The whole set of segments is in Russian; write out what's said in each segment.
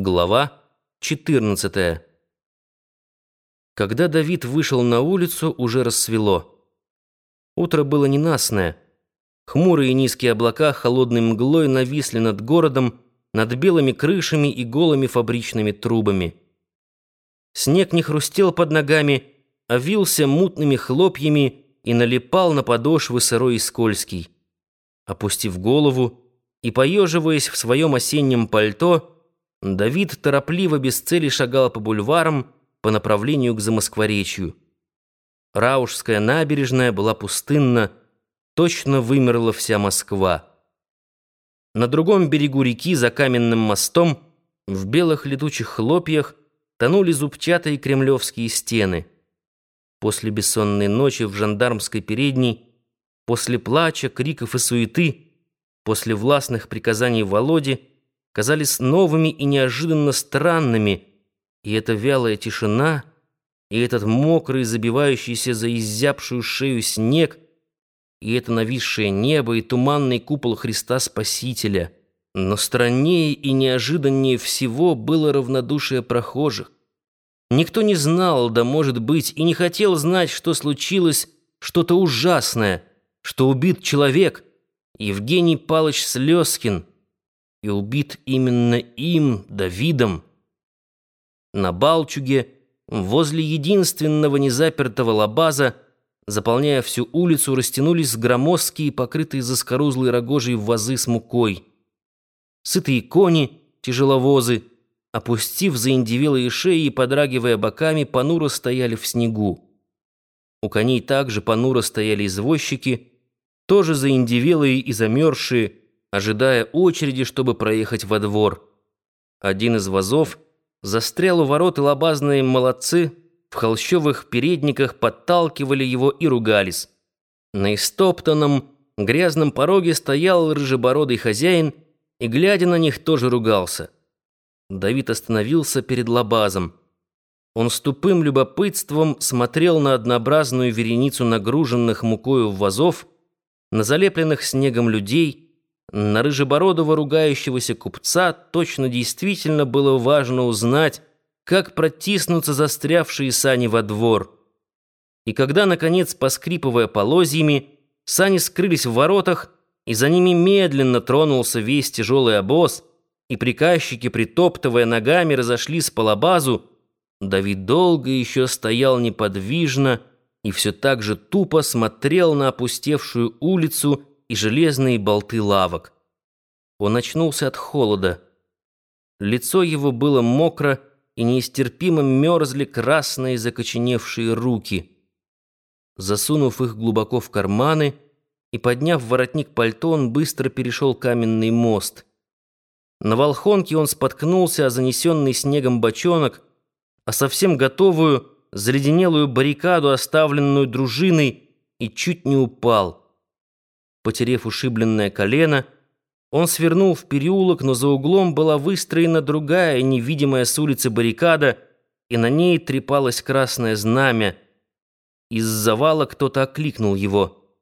Глава 14. Когда Давид вышел на улицу, уже рассвело. Утро было ненастное. Хмурые низкие облака холодной мглой нависли над городом, над белыми крышами и голыми фабричными трубами. Снег не хрустел под ногами, а вился мутными хлопьями и налипал на подошвы сырой и скользкий. Опустив голову и поеживаясь в своем осеннем пальто, Давид торопливо без цели шагал по бульварам по направлению к Замоскворечью. Раушская набережная была пустынна, точно вымерла вся Москва. На другом берегу реки, за каменным мостом, в белых летучих хлопьях тонули зубчатые кремлевские стены. После бессонной ночи в жандармской передней, после плача, криков и суеты, после властных приказаний Володи, казались новыми и неожиданно странными, и эта вялая тишина, и этот мокрый, забивающийся за изябшую шею снег, и это нависшее небо, и туманный купол Христа Спасителя. Но страннее и неожиданнее всего было равнодушие прохожих. Никто не знал, да, может быть, и не хотел знать, что случилось что-то ужасное, что убит человек, Евгений Палыч Слезкин — и убит именно им, Давидом. На Балчуге, возле единственного незапертого лабаза, заполняя всю улицу, растянулись громоздкие, покрытые заскорузлой рогожей вазы с мукой. Сытые кони, тяжеловозы, опустив заиндивелые шеи и подрагивая боками, понуро стояли в снегу. У коней также понуро стояли извозчики, тоже заиндивелые и замерзшие, ожидая очереди, чтобы проехать во двор. Один из вазов застрял у ворот, и лобазные молодцы в холщовых передниках подталкивали его и ругались. На истоптанном, грязном пороге стоял рыжебородый хозяин и, глядя на них, тоже ругался. Давид остановился перед лабазом. Он с тупым любопытством смотрел на однообразную вереницу нагруженных мукою вазов, на залепленных снегом людей — на рыжебородого ругающегося купца точно действительно было важно узнать, как протиснуться застрявшие сани во двор. И когда, наконец, поскрипывая полозьями, сани скрылись в воротах, и за ними медленно тронулся весь тяжелый обоз, и приказчики, притоптывая ногами, разошлись по лабазу, Давид долго еще стоял неподвижно и все так же тупо смотрел на опустевшую улицу, и железные болты лавок. Он очнулся от холода. Лицо его было мокро, и нестерпимо мерзли красные закоченевшие руки. Засунув их глубоко в карманы и подняв воротник пальто, он быстро перешел каменный мост. На Волхонке он споткнулся о занесенный снегом бочонок, а совсем готовую, заледенелую баррикаду, оставленную дружиной, и чуть не упал. Потерев ушибленное колено, он свернул в переулок, но за углом была выстроена другая, невидимая с улицы баррикада, и на ней трепалось красное знамя. Из завала кто-то окликнул его.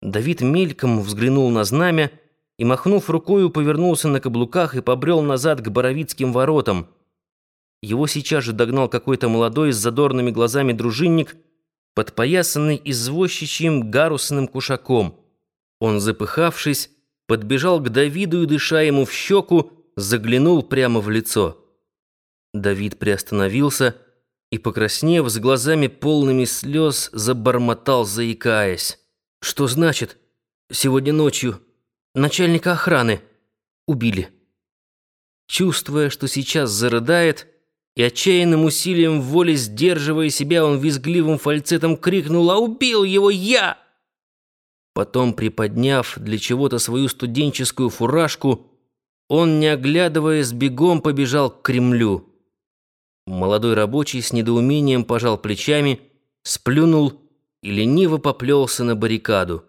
Давид мельком взглянул на знамя и, махнув рукою, повернулся на каблуках и побрел назад к Боровицким воротам. Его сейчас же догнал какой-то молодой с задорными глазами дружинник — подпоясанный извозчичьим гарусным кушаком. Он, запыхавшись, подбежал к Давиду и, дыша ему в щеку, заглянул прямо в лицо. Давид приостановился и, покраснев, с глазами полными слез, забормотал, заикаясь. «Что значит? Сегодня ночью начальника охраны убили». Чувствуя, что сейчас зарыдает, и отчаянным усилием воли, сдерживая себя, он визгливым фальцетом крикнул «А убил его я!» Потом, приподняв для чего-то свою студенческую фуражку, он, не оглядываясь, бегом побежал к Кремлю. Молодой рабочий с недоумением пожал плечами, сплюнул и лениво поплелся на баррикаду.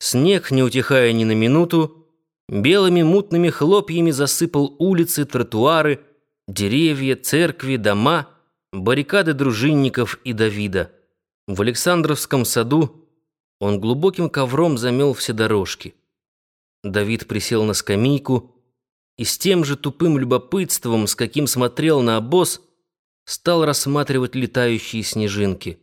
Снег, не утихая ни на минуту, белыми мутными хлопьями засыпал улицы, тротуары, Деревья, церкви, дома, баррикады дружинников и Давида. В Александровском саду он глубоким ковром замел все дорожки. Давид присел на скамейку и с тем же тупым любопытством, с каким смотрел на обоз, стал рассматривать летающие снежинки.